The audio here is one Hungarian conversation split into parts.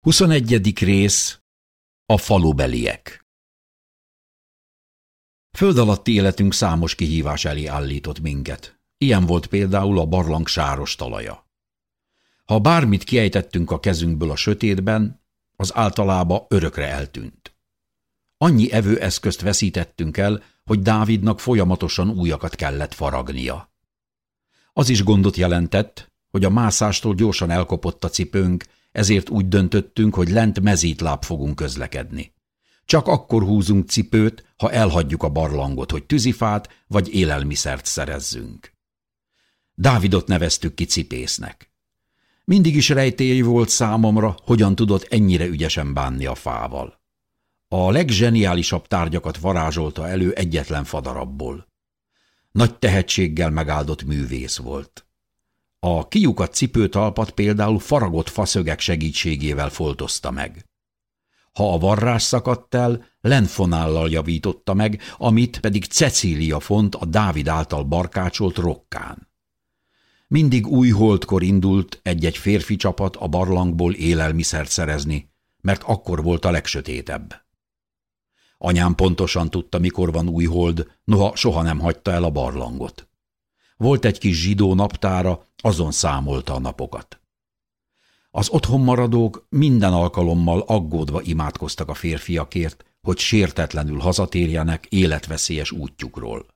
21. rész A falubeliek Föld alatti életünk számos kihívás elé állított minket. Ilyen volt például a barlang sáros talaja. Ha bármit kiejtettünk a kezünkből a sötétben, az általába örökre eltűnt. Annyi evőeszközt veszítettünk el, hogy Dávidnak folyamatosan újakat kellett faragnia. Az is gondot jelentett, hogy a mászástól gyorsan elkopott a cipőnk, ezért úgy döntöttünk, hogy lent mezítláb fogunk közlekedni. Csak akkor húzunk cipőt, ha elhagyjuk a barlangot, hogy tűzifát vagy élelmiszert szerezzünk. Dávidot neveztük ki cipésznek. Mindig is rejtély volt számomra, hogyan tudott ennyire ügyesen bánni a fával. A legzseniálisabb tárgyakat varázsolta elő egyetlen fadarabból. Nagy tehetséggel megáldott művész volt. A kiukat cipőtalpat például faragott faszögek segítségével foltozta meg. Ha a varrás szakadt el, lenfonállal javította meg, amit pedig Cecília font a Dávid által barkácsolt rokkán. Mindig új holdkor indult egy-egy férfi csapat a barlangból élelmiszert szerezni, mert akkor volt a legsötétebb. Anyám pontosan tudta, mikor van új hold, noha soha nem hagyta el a barlangot. Volt egy kis zsidó naptára, azon számolta a napokat. Az otthon maradók minden alkalommal aggódva imádkoztak a férfiakért, hogy sértetlenül hazatérjenek életveszélyes útjukról.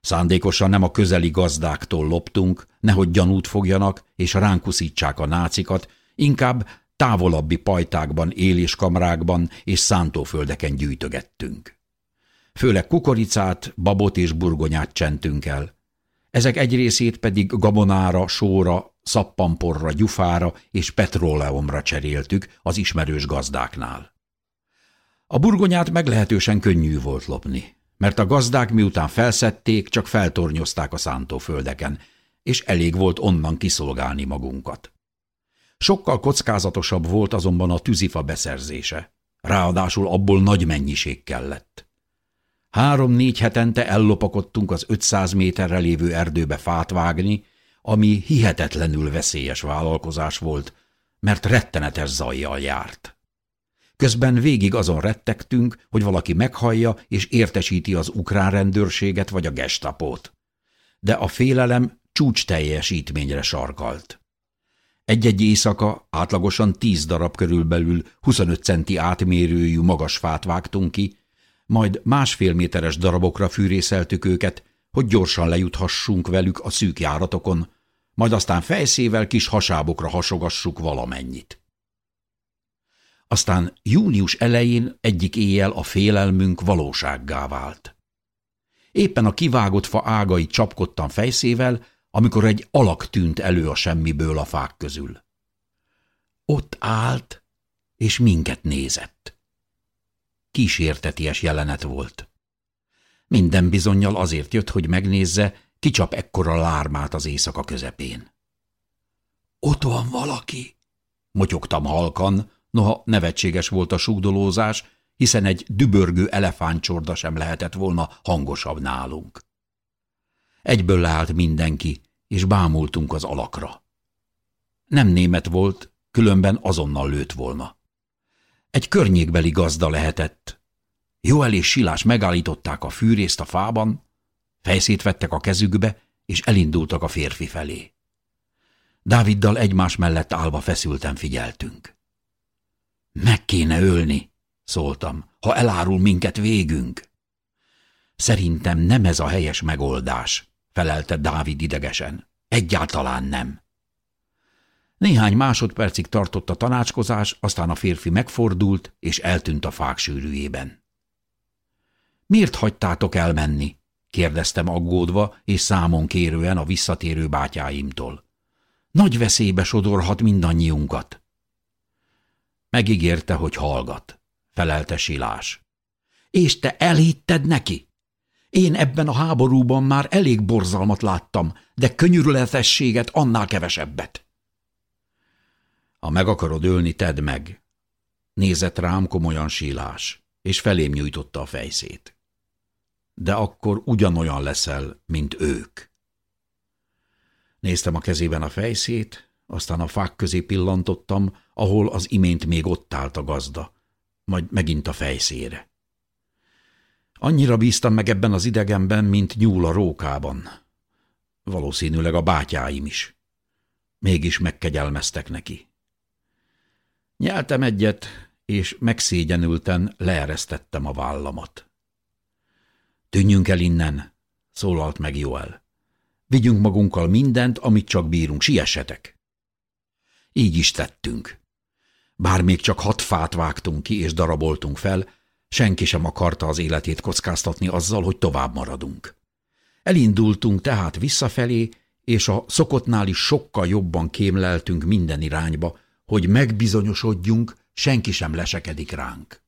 Szándékosan nem a közeli gazdáktól loptunk, nehogy gyanút fogjanak és ránkuszítsák a nácikat, inkább távolabbi pajtákban, éléskamrákban és szántóföldeken gyűjtögettünk. Főleg kukoricát, babot és burgonyát csentünk el, ezek egy részét pedig gabonára, sóra, szappamporra, gyufára és petróleumra cseréltük az ismerős gazdáknál. A burgonyát meglehetősen könnyű volt lopni, mert a gazdák miután felszették, csak feltornyozták a szántóföldeken, és elég volt onnan kiszolgálni magunkat. Sokkal kockázatosabb volt azonban a tűzifa beszerzése. Ráadásul abból nagy mennyiség kellett. Három-négy hetente ellopakodtunk az 500 méterre lévő erdőbe fát vágni, ami hihetetlenül veszélyes vállalkozás volt, mert rettenetes zajjal járt. Közben végig azon rettegtünk, hogy valaki meghallja és értesíti az ukrán rendőrséget vagy a gestapót. De a félelem csúcs teljesítményre sarkalt. Egy-egy éjszaka átlagosan tíz darab körülbelül 25 centi átmérőjű magas fát vágtunk ki, majd másfél méteres darabokra fűrészeltük őket, hogy gyorsan lejuthassunk velük a szűk járatokon, majd aztán fejszével kis hasábokra hasogassuk valamennyit. Aztán június elején egyik éjjel a félelmünk valósággá vált. Éppen a kivágott fa ágai csapkodtam fejszével, amikor egy alak tűnt elő a semmiből a fák közül. Ott állt, és minket nézett kísérteties jelenet volt. Minden bizonyal azért jött, hogy megnézze, kicsap ekkora lármát az éjszaka közepén. – Ott van valaki! – motyogtam halkan, noha nevetséges volt a sugdolózás, hiszen egy dübörgő elefántcsorda sem lehetett volna hangosabb nálunk. Egyből leállt mindenki, és bámultunk az alakra. Nem német volt, különben azonnal lőtt volna. Egy környékbeli gazda lehetett. Joel és Silás megállították a fűrészt a fában, fejszét vettek a kezükbe, és elindultak a férfi felé. Dáviddal egymás mellett állva feszülten figyeltünk. Meg kéne ölni, szóltam, ha elárul minket végünk. Szerintem nem ez a helyes megoldás, felelte Dávid idegesen. Egyáltalán nem. Néhány másodpercig tartott a tanácskozás, aztán a férfi megfordult, és eltűnt a fák sűrűjében. – Miért hagytátok elmenni? – kérdeztem aggódva és számon kérően a visszatérő bátyáimtól. – Nagy veszélybe sodorhat mindannyiunkat. Megígérte, hogy hallgat – felelte Silás. – És te elhitted neki? Én ebben a háborúban már elég borzalmat láttam, de könyörületességet annál kevesebbet. Ha meg akarod ölni, tedd meg. Nézett rám komolyan sílás, és felém nyújtotta a fejszét. De akkor ugyanolyan leszel, mint ők. Néztem a kezében a fejszét, aztán a fák közé pillantottam, ahol az imént még ott állt a gazda, majd megint a fejszére. Annyira bíztam meg ebben az idegenben, mint nyúl a rókában. Valószínűleg a bátyáim is. Mégis megkegyelmeztek neki. Nyeltem egyet, és megszégyenülten leeresztettem a vállamat. Tűnjünk el innen, szólalt meg Joel. Vigyünk magunkkal mindent, amit csak bírunk, siessetek. Így is tettünk. Bár még csak hat fát vágtunk ki és daraboltunk fel, senki sem akarta az életét kockáztatni azzal, hogy tovább maradunk. Elindultunk tehát visszafelé, és a szokottnál is sokkal jobban kémleltünk minden irányba, hogy megbizonyosodjunk, senki sem lesekedik ránk.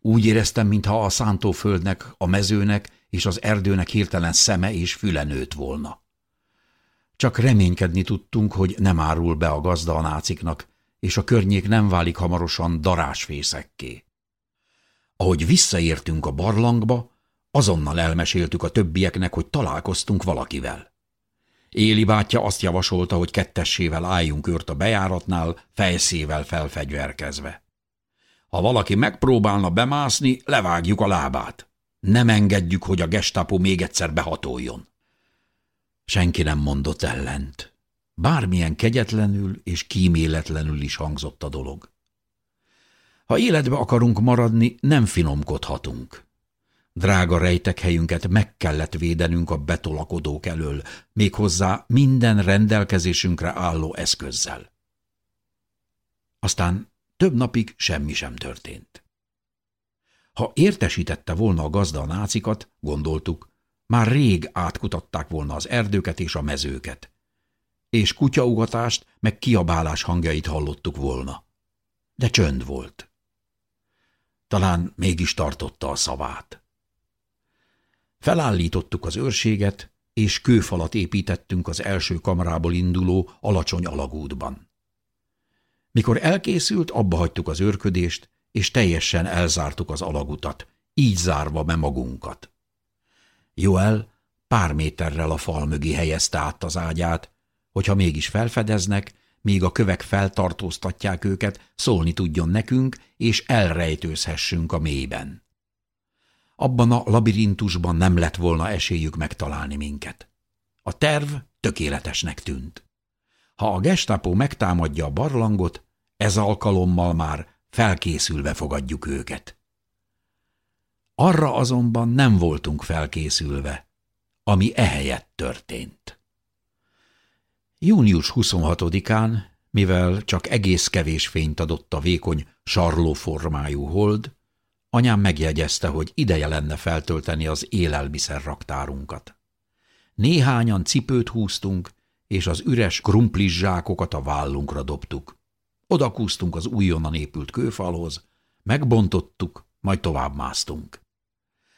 Úgy éreztem, mintha a szántóföldnek, a mezőnek és az erdőnek hirtelen szeme és füle nőtt volna. Csak reménykedni tudtunk, hogy nem árul be a gazda a náciknak, és a környék nem válik hamarosan darásfészekké. Ahogy visszaértünk a barlangba, azonnal elmeséltük a többieknek, hogy találkoztunk valakivel. Éli bátyja azt javasolta, hogy kettessével álljunk őrt a bejáratnál, fejszével felfegyverkezve. Ha valaki megpróbálna bemászni, levágjuk a lábát. Nem engedjük, hogy a gestapo még egyszer behatoljon. Senki nem mondott ellent. Bármilyen kegyetlenül és kíméletlenül is hangzott a dolog. Ha életbe akarunk maradni, nem finomkodhatunk. Drága rejtek helyünket meg kellett védenünk a betolakodók elől, méghozzá minden rendelkezésünkre álló eszközzel. Aztán több napig semmi sem történt. Ha értesítette volna a gazda a nácikat, gondoltuk, már rég átkutatták volna az erdőket és a mezőket, és kutyaugatást meg kiabálás hangjait hallottuk volna. De csönd volt. Talán mégis tartotta a szavát. Felállítottuk az őrséget, és kőfalat építettünk az első kamrából induló alacsony alagútban. Mikor elkészült, abba hagytuk az őrködést, és teljesen elzártuk az alagutat, így zárva be magunkat. Joel pár méterrel a fal mögé helyezte át az ágyát, hogyha mégis felfedeznek, míg a kövek feltartóztatják őket, szólni tudjon nekünk, és elrejtőzhessünk a mélyben. Abban a labirintusban nem lett volna esélyük megtalálni minket. A terv tökéletesnek tűnt. Ha a gestapo megtámadja a barlangot, ez alkalommal már felkészülve fogadjuk őket. Arra azonban nem voltunk felkészülve, ami ehelyett történt. Június 26-án, mivel csak egész kevés fényt adott a vékony, sarlóformájú hold, anyám megjegyezte, hogy ideje lenne feltölteni az élelmiszer raktárunkat. Néhányan cipőt húztunk, és az üres krumplis zsákokat a vállunkra dobtuk. Odakúztunk az újonnan épült kőfalhoz, megbontottuk, majd tovább másztunk.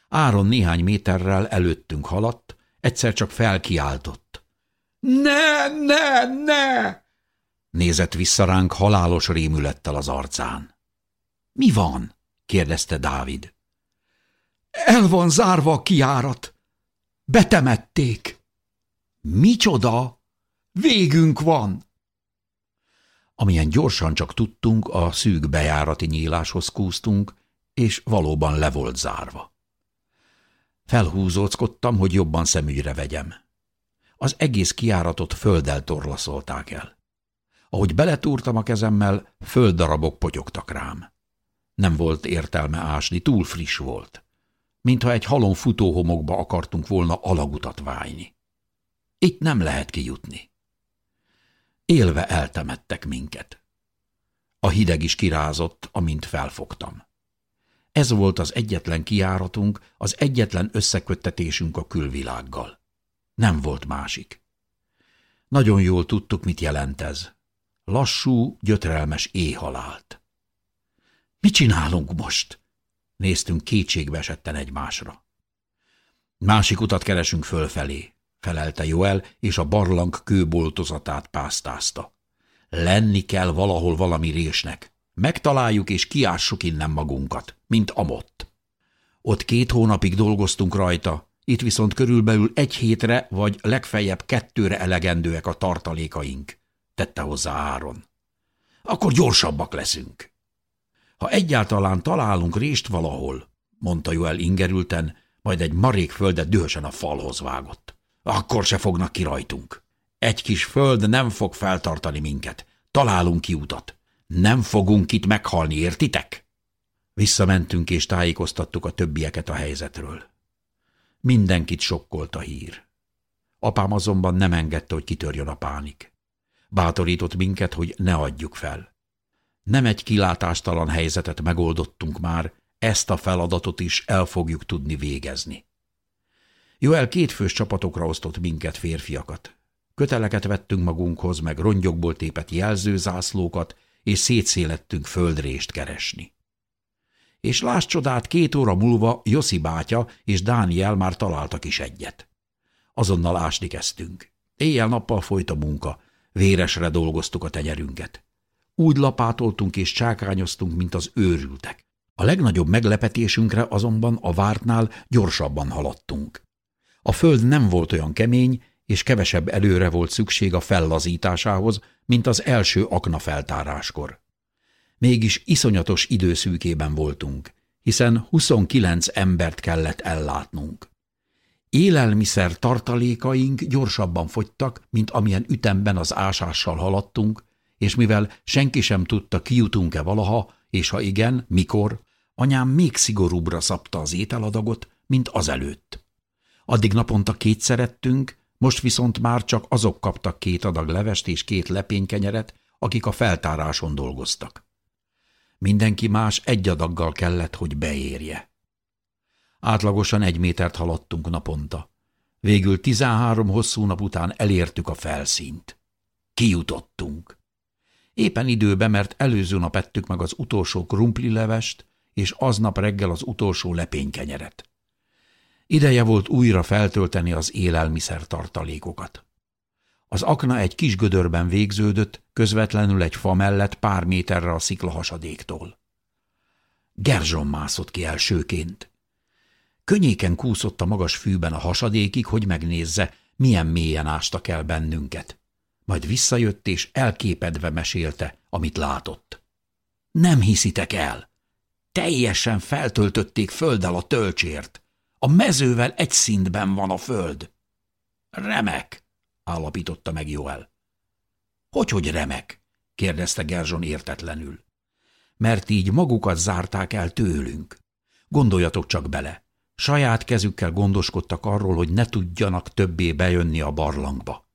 Áron néhány méterrel előttünk haladt, egyszer csak felkiáltott. – Ne, ne, ne! Nézett vissza ránk halálos rémülettel az arcán. – Mi van? – kérdezte Dávid. – El van zárva a kiárat. Betemették. – Micsoda? Végünk van! Amilyen gyorsan csak tudtunk, a szűk bejárati nyíláshoz kúztunk, és valóban le volt zárva. Felhúzóckodtam, hogy jobban szemügyre vegyem. Az egész kiáratot földdel torlaszolták el. Ahogy beletúrtam a kezemmel, földdarabok potyogtak rám. Nem volt értelme ásni, túl friss volt. Mintha egy halom futóhomokba akartunk volna alagutat vájni. Itt nem lehet kijutni. Élve eltemettek minket. A hideg is kirázott, amint felfogtam. Ez volt az egyetlen kiáratunk, az egyetlen összeköttetésünk a külvilággal. Nem volt másik. Nagyon jól tudtuk, mit jelent ez. Lassú, gyötrelmes éhalált. Mit csinálunk most? Néztünk kétségbe esetten egymásra. Másik utat keresünk fölfelé, felelte Joel, és a barlang kőboltozatát pásztázta. Lenni kell valahol valami résnek. Megtaláljuk és kiássuk innen magunkat, mint amott. Ott két hónapig dolgoztunk rajta, itt viszont körülbelül egy hétre vagy legfeljebb kettőre elegendőek a tartalékaink. tette hozzá Áron. Akkor gyorsabbak leszünk. Ha egyáltalán találunk rést valahol, mondta Joel ingerülten, majd egy marék földet dühösen a falhoz vágott. Akkor se fognak ki rajtunk. Egy kis föld nem fog feltartani minket. Találunk ki utat. Nem fogunk itt meghalni, értitek? Visszamentünk és tájékoztattuk a többieket a helyzetről. Mindenkit sokkolt a hír. Apám azonban nem engedte, hogy kitörjön a pánik. Bátorított minket, hogy ne adjuk fel. Nem egy kilátástalan helyzetet megoldottunk már, ezt a feladatot is el fogjuk tudni végezni. Joel kétfős csapatokra osztott minket férfiakat. Köteleket vettünk magunkhoz, meg rongyokból tépett jelzőzászlókat, és szétszélettünk földrést keresni. És láss csodát, két óra múlva Joszi bátya és Dániel már találtak is egyet. Azonnal ásni kezdtünk. Éjjel-nappal folyt a munka, véresre dolgoztuk a tenyerünket. Úgy lapátoltunk és csákányoztunk, mint az őrültek. A legnagyobb meglepetésünkre azonban a vártnál gyorsabban haladtunk. A föld nem volt olyan kemény, és kevesebb előre volt szükség a fellazításához, mint az első akna feltáráskor. Mégis iszonyatos időszűkében voltunk, hiszen 29 embert kellett ellátnunk. Élelmiszer tartalékaink gyorsabban fogytak, mint amilyen ütemben az ásással haladtunk, és mivel senki sem tudta, kijutunk-e valaha, és ha igen, mikor, anyám még szigorúbbra szabta az ételadagot, mint azelőtt. Addig naponta kétszer ettünk, most viszont már csak azok kaptak két adag levest és két lepénykenyeret, akik a feltáráson dolgoztak. Mindenki más egy adaggal kellett, hogy beérje. Átlagosan egy métert haladtunk naponta. Végül tizenhárom hosszú nap után elértük a felszínt. Kijutottunk. Éppen időbe, mert előző nap ettük meg az utolsó krumplilevest, és aznap reggel az utolsó lepénykenyeret. Ideje volt újra feltölteni az élelmiszer tartalékokat. Az akna egy kis gödörben végződött, közvetlenül egy fa mellett pár méterre a szikla hasadéktól. Gerzson mászott ki elsőként. Könnyéken kúszott a magas fűben a hasadékig, hogy megnézze, milyen mélyen ástak el bennünket. Majd visszajött és elképedve mesélte, amit látott. Nem hiszitek el! Teljesen feltöltötték földdel a tölcsért. A mezővel egy szintben van a föld. Remek, állapította meg Joel. Hogy, hogy remek? kérdezte Gerzson értetlenül. Mert így magukat zárták el tőlünk. Gondoljatok csak bele. Saját kezükkel gondoskodtak arról, hogy ne tudjanak többé bejönni a barlangba.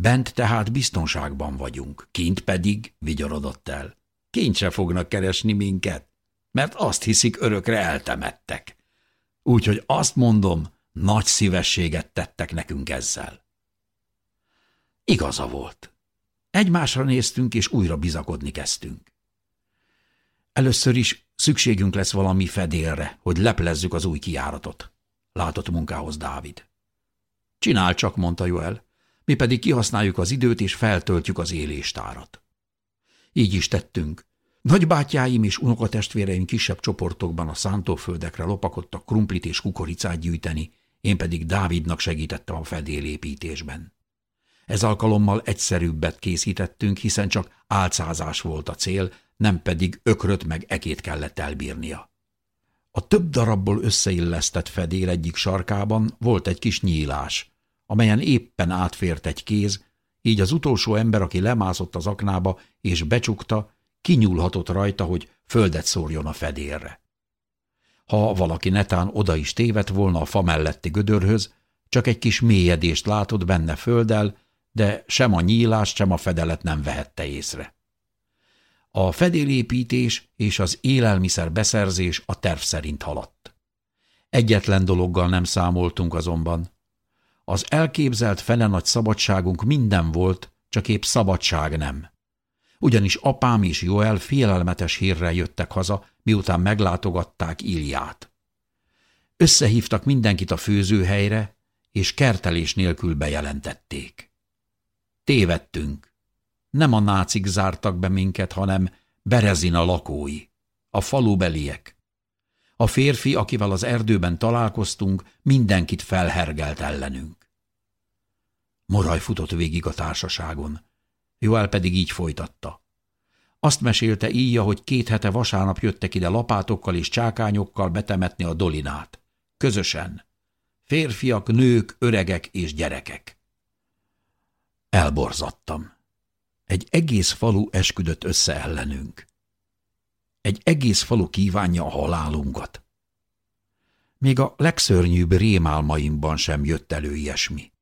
Bent tehát biztonságban vagyunk, kint pedig, vigyorodott el. Kint se fognak keresni minket, mert azt hiszik örökre eltemettek. Úgyhogy azt mondom, nagy szívességet tettek nekünk ezzel. Igaza volt. Egymásra néztünk, és újra bizakodni kezdtünk. Először is szükségünk lesz valami fedélre, hogy leplezzük az új kiáratot. Látott munkához Dávid. Csinál csak, mondta Joel. Mi pedig kihasználjuk az időt, és feltöltjük az éléstárat. Így is tettünk. Nagybátyáim és unokatestvéreim kisebb csoportokban a szántóföldekre lopakodtak krumplit és kukoricát gyűjteni, én pedig Dávidnak segítettem a fedélépítésben. Ez alkalommal egyszerűbbet készítettünk, hiszen csak álcázás volt a cél, nem pedig ökröt meg ekét kellett elbírnia. A több darabból összeillesztett fedél egyik sarkában volt egy kis nyílás, amelyen éppen átfért egy kéz, így az utolsó ember, aki lemászott az aknába és becsukta, kinyúlhatott rajta, hogy földet szórjon a fedélre. Ha valaki netán oda is tévedt volna a fa melletti gödörhöz, csak egy kis mélyedést látott benne földdel, de sem a nyílás, sem a fedelet nem vehette észre. A fedélépítés és az élelmiszer beszerzés a terv szerint haladt. Egyetlen dologgal nem számoltunk azonban. Az elképzelt fene nagy szabadságunk minden volt, csak épp szabadság nem. Ugyanis apám és Joel félelmetes hírrel jöttek haza, miután meglátogatták Iliát. Összehívtak mindenkit a főzőhelyre, és kertelés nélkül bejelentették. Tévedtünk. Nem a nácik zártak be minket, hanem Berezina lakói, a falubeliek. A férfi, akivel az erdőben találkoztunk, mindenkit felhergelt ellenünk. Moraj futott végig a társaságon. Joel pedig így folytatta. Azt mesélte íja, hogy két hete vasárnap jöttek ide lapátokkal és csákányokkal betemetni a dolinát. Közösen. Férfiak, nők, öregek és gyerekek. Elborzattam. Egy egész falu esküdött össze ellenünk. Egy egész falu kívánja a halálunkat. Még a legszörnyűbb rémálmaimban sem jött elő ilyesmi.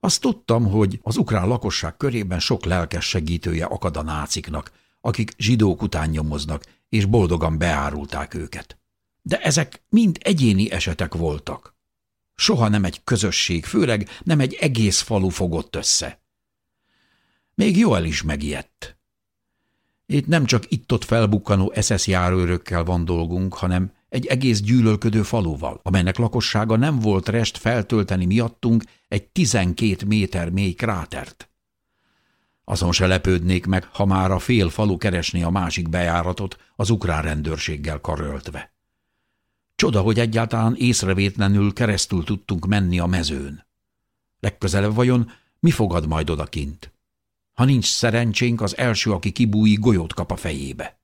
Azt tudtam, hogy az ukrán lakosság körében sok lelkes segítője akad a náciknak, akik zsidók után nyomoznak, és boldogan beárulták őket. De ezek mind egyéni esetek voltak. Soha nem egy közösség, főleg nem egy egész falu fogott össze. Még Joel is megijedt. Itt nem csak itt-ott felbukkanó SS járőrökkel van dolgunk, hanem egy egész gyűlölködő faluval, amelynek lakossága nem volt rest feltölteni miattunk egy tizenkét méter mély krátert. Azon se lepődnék meg, ha már a fél falu keresné a másik bejáratot az ukrán rendőrséggel karöltve. Csoda, hogy egyáltalán észrevétlenül keresztül tudtunk menni a mezőn. Legközelebb vajon mi fogad majd odakint? Ha nincs szerencsénk, az első, aki kibújik, golyót kap a fejébe.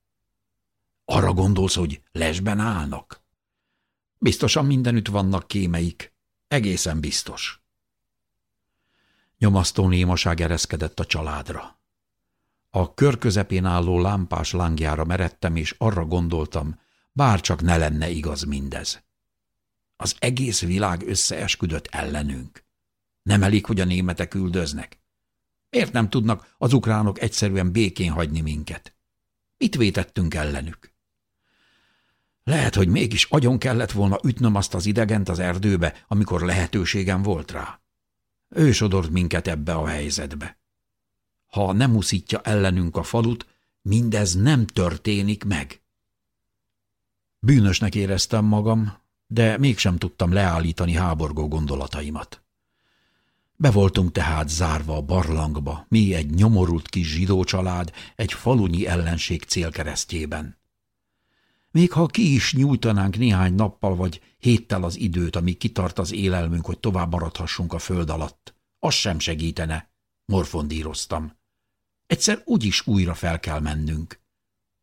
Arra gondolsz, hogy lesben állnak? Biztosan mindenütt vannak kémeik. Egészen biztos. Nyomasztó némaság ereszkedett a családra. A kör közepén álló lámpás lángjára meredtem, és arra gondoltam, bár csak ne lenne igaz mindez. Az egész világ összeesküdött ellenünk. Nem elég, hogy a németek üldöznek. Miért nem tudnak az ukránok egyszerűen békén hagyni minket? Mit vétettünk ellenük? Lehet, hogy mégis agyon kellett volna ütnöm azt az idegent az erdőbe, amikor lehetőségem volt rá. Ő sodort minket ebbe a helyzetbe. Ha nem uszítja ellenünk a falut, mindez nem történik meg. Bűnösnek éreztem magam, de mégsem tudtam leállítani háborgó gondolataimat. Be voltunk tehát zárva a barlangba, mi egy nyomorult kis zsidó család, egy falunyi ellenség célkeresztjében. Még ha ki is nyújtanánk néhány nappal vagy héttel az időt, ami kitart az élelmünk, hogy tovább maradhassunk a föld alatt, az sem segítene, morfondíroztam. Egyszer úgyis újra fel kell mennünk.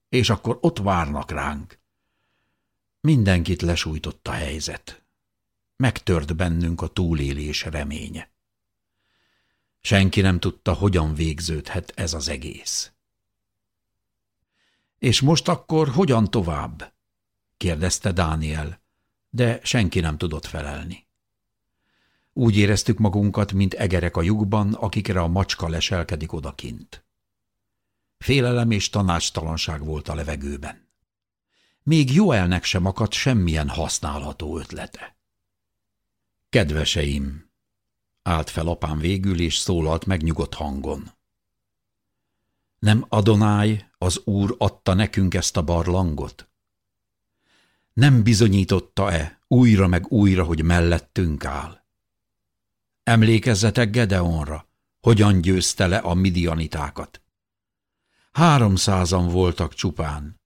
És akkor ott várnak ránk. Mindenkit lesújtott a helyzet. Megtört bennünk a túlélés reménye. Senki nem tudta, hogyan végződhet ez az egész. És most akkor hogyan tovább? kérdezte Dániel, de senki nem tudott felelni. Úgy éreztük magunkat, mint egerek a lyukban, akikre a macska leselkedik odakint. Félelem és tanácstalanság volt a levegőben. Még Joelnek sem akadt semmilyen használható ötlete. Kedveseim! Állt fel apám végül, és szólalt meg nyugodt hangon. Nem Adonáj, az Úr adta nekünk ezt a barlangot? Nem bizonyította-e újra meg újra, hogy mellettünk áll? Emlékezzetek Gedeonra, hogyan győzte le a midianitákat. Háromszázan voltak csupán.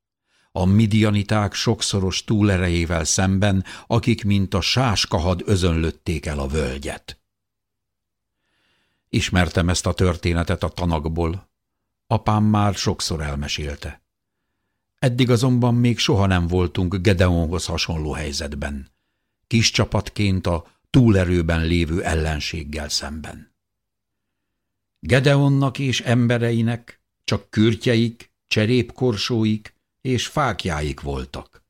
A midianiták sokszoros túlerejével szemben, akik mint a sáskahad özönlötték el a völgyet. Ismertem ezt a történetet a tanakból, Apám már sokszor elmesélte. Eddig azonban még soha nem voltunk Gedeonhoz hasonló helyzetben. Kis csapatként a túlerőben lévő ellenséggel szemben. Gedeonnak és embereinek csak kürtjeik, cserépkorsóik és fákjáik voltak.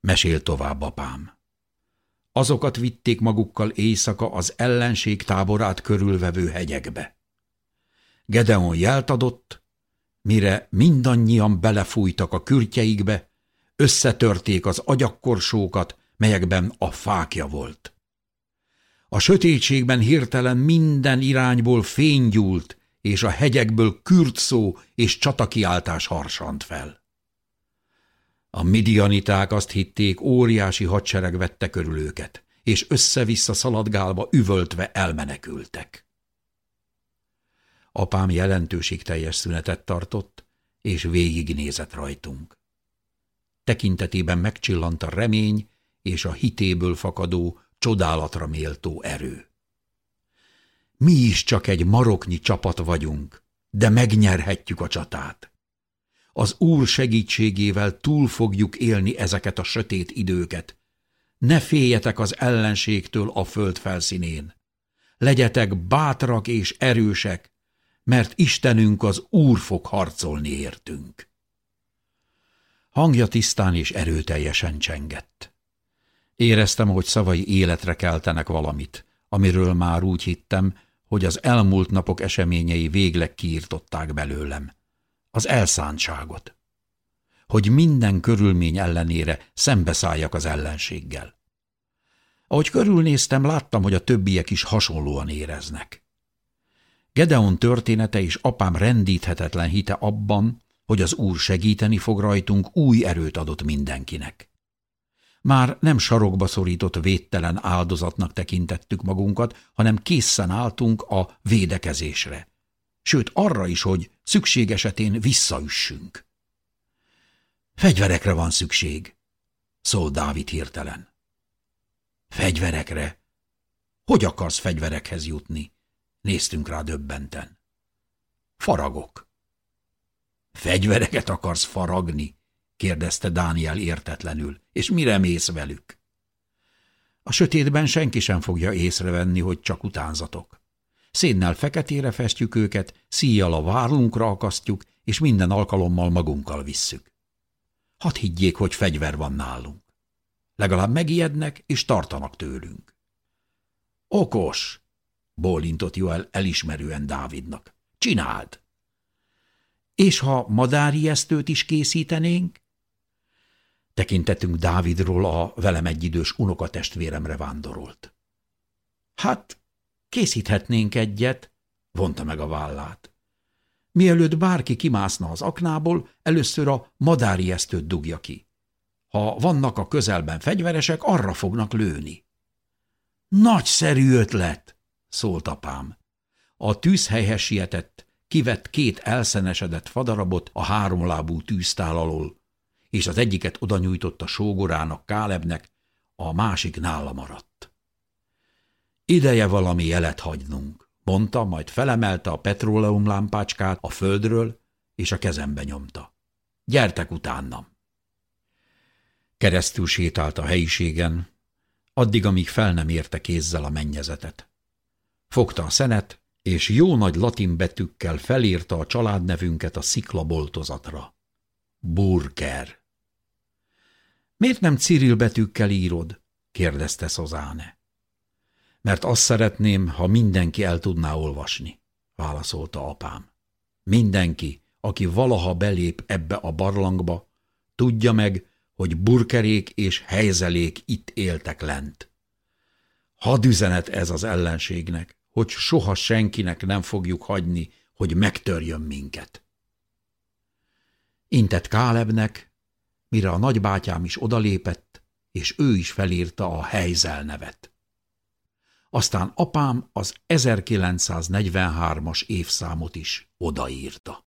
Mesél tovább apám. Azokat vitték magukkal éjszaka az ellenség táborát körülvevő hegyekbe. Gedeon jelt adott, mire mindannyian belefújtak a kürtjeikbe, összetörték az agyakkorsókat, melyekben a fákja volt. A sötétségben hirtelen minden irányból fény gyúlt, és a hegyekből kürt szó és csatakiáltás harsant fel. A midianiták azt hitték, óriási hadsereg vette körül őket, és össze-vissza szaladgálva üvöltve elmenekültek. Apám jelentőségteljes szünetet tartott, és végignézett rajtunk. Tekintetében megcsillant a remény és a hitéből fakadó, csodálatra méltó erő. Mi is csak egy maroknyi csapat vagyunk, de megnyerhetjük a csatát. Az Úr segítségével túl fogjuk élni ezeket a sötét időket. Ne féljetek az ellenségtől a föld felszínén. Legyetek bátrak és erősek, mert Istenünk az Úr fog harcolni értünk. Hangja tisztán és erőteljesen csengett. Éreztem, hogy szavai életre keltenek valamit, amiről már úgy hittem, hogy az elmúlt napok eseményei végleg kiirtották belőlem. Az elszántságot. Hogy minden körülmény ellenére szembeszálljak az ellenséggel. Ahogy körülnéztem, láttam, hogy a többiek is hasonlóan éreznek. Gedeon története és apám rendíthetetlen hite abban, hogy az Úr segíteni fog rajtunk, új erőt adott mindenkinek. Már nem sarokba szorított védtelen áldozatnak tekintettük magunkat, hanem készen álltunk a védekezésre. Sőt, arra is, hogy szükség esetén visszaüssünk. Fegyverekre van szükség, szól Dávid hirtelen. Fegyverekre? Hogy akarsz fegyverekhez jutni? Néztünk rá döbbenten. Faragok. Fegyvereket akarsz faragni? kérdezte Dániel értetlenül. És mire mész velük? A sötétben senki sem fogja észrevenni, hogy csak utánzatok. Szénnel feketére festjük őket, szíjjal a várlunkra akasztjuk, és minden alkalommal magunkkal visszük. Hadd higgyék, hogy fegyver van nálunk. Legalább megijednek, és tartanak tőlünk. Okos, bólintott Joel elismerően Dávidnak. Csináld! És ha madárijesztőt is készítenénk? Tekintetünk Dávidról a velem egyidős unokatestvéremre vándorolt. Hát, készíthetnénk egyet, vonta meg a vállát. Mielőtt bárki kimászna az aknából, először a madárijesztőt dugja ki. Ha vannak a közelben fegyveresek, arra fognak lőni. Nagyszerű ötlet, szólt apám. A tűzhelyhez sietett, kivett két elszenesedett fadarabot a háromlábú tűztál alól, és az egyiket oda nyújtotta sógorának Kálebnek, a másik nála maradt. Ideje valami jelet hagynunk, mondta, majd felemelte a petróleumlámpácskát a földről, és a kezembe nyomta. Gyertek utánam! Keresztül sétált a helyiségen, addig, amíg fel nem érte kézzel a mennyezetet. Fogta a szenet, és jó nagy latin betűkkel felírta a családnevünket a sziklaboltozatra. Burger. Miért nem Cyril betűkkel írod? kérdezte Szozáne. Mert azt szeretném, ha mindenki el tudná olvasni, válaszolta apám. Mindenki, aki valaha belép ebbe a barlangba, tudja meg, hogy burkerék és helyzelék itt éltek lent. Hadüzenet ez az ellenségnek, hogy soha senkinek nem fogjuk hagyni, hogy megtörjön minket. Intett Kálebnek, mire a nagybátyám is odalépett, és ő is felírta a helyzel nevet. Aztán apám az 1943-as évszámot is odaírta.